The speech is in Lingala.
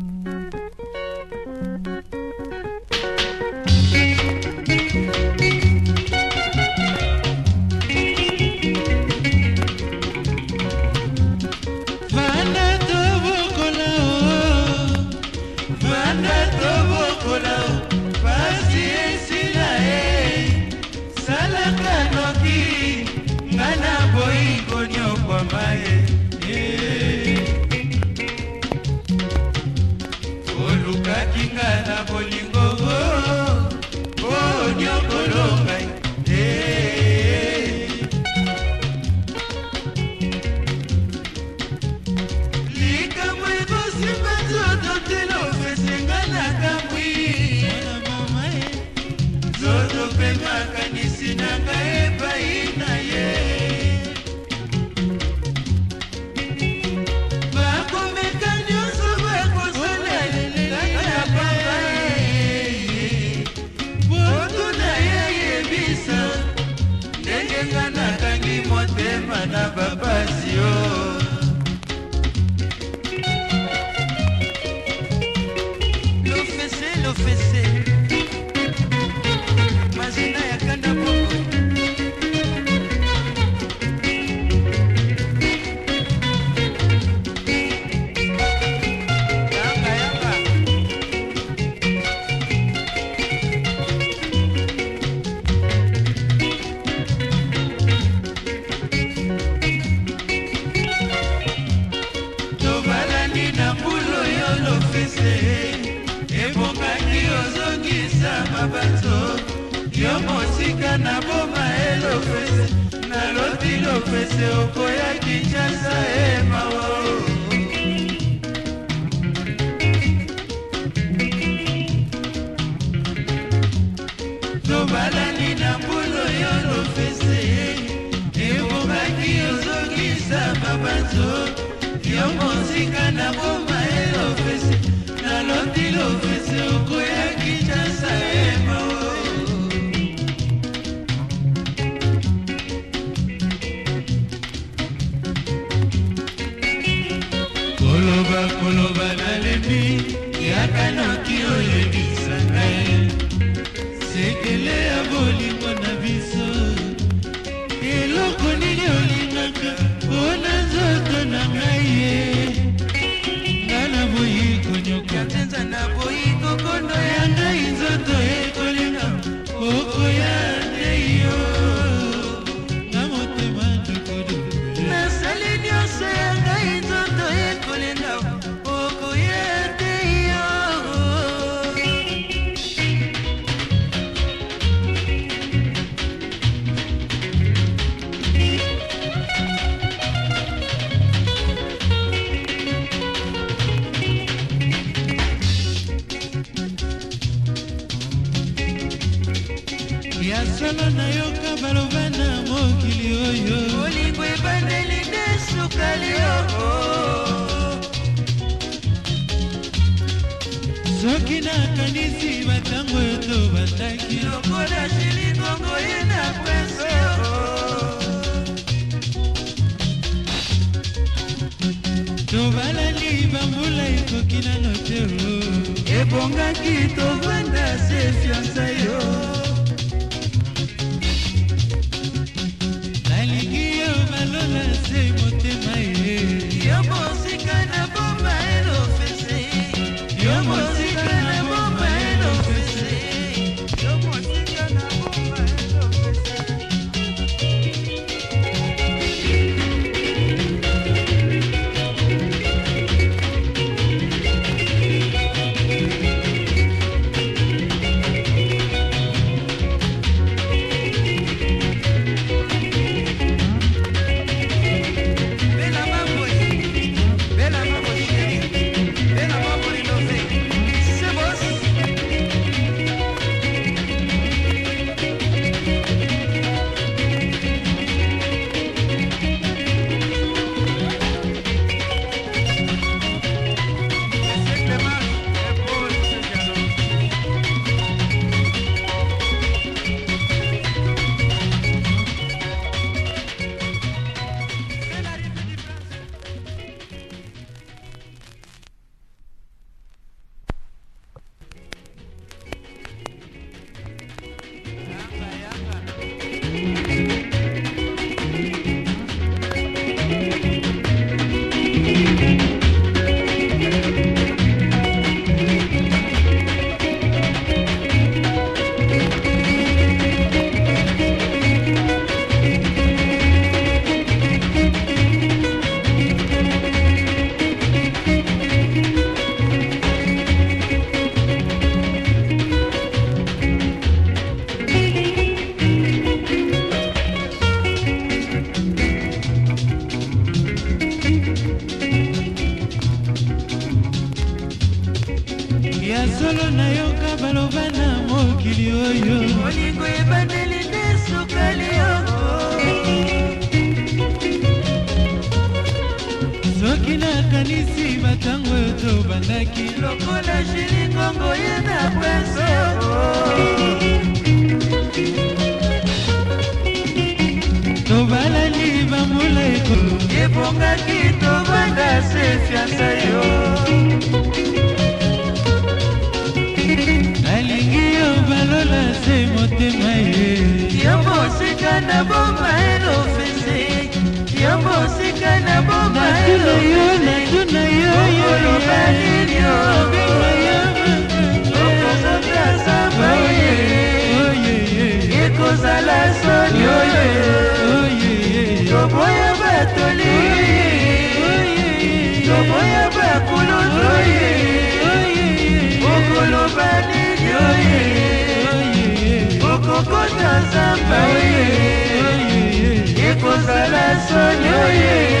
Mm-hmm. naboma elopese naloti lopese okoya kinshasa emawa eh, tobalani na mbulu yo lopese ebomaki ozokisa babanzo yo mosika naboma koloba koloba nalebi yaka noki oyebisa ngai sekele ya bolingo na biso soki nakanisi batango to bataki lokola shilingongo ye na presio tobalali bambula ekoki nano te ebongaki tovanda se fiansa yo nalingi yo balola se mote ntango tobandaki lokola jilingongo ye na bwese tobalani bambula eko ebongaki tobanda se fiansa yo nalingi yo balola se motema ye yo mosika na bomba elofese yo mosika na bomba elofese na nzambe oye ekozala soni oye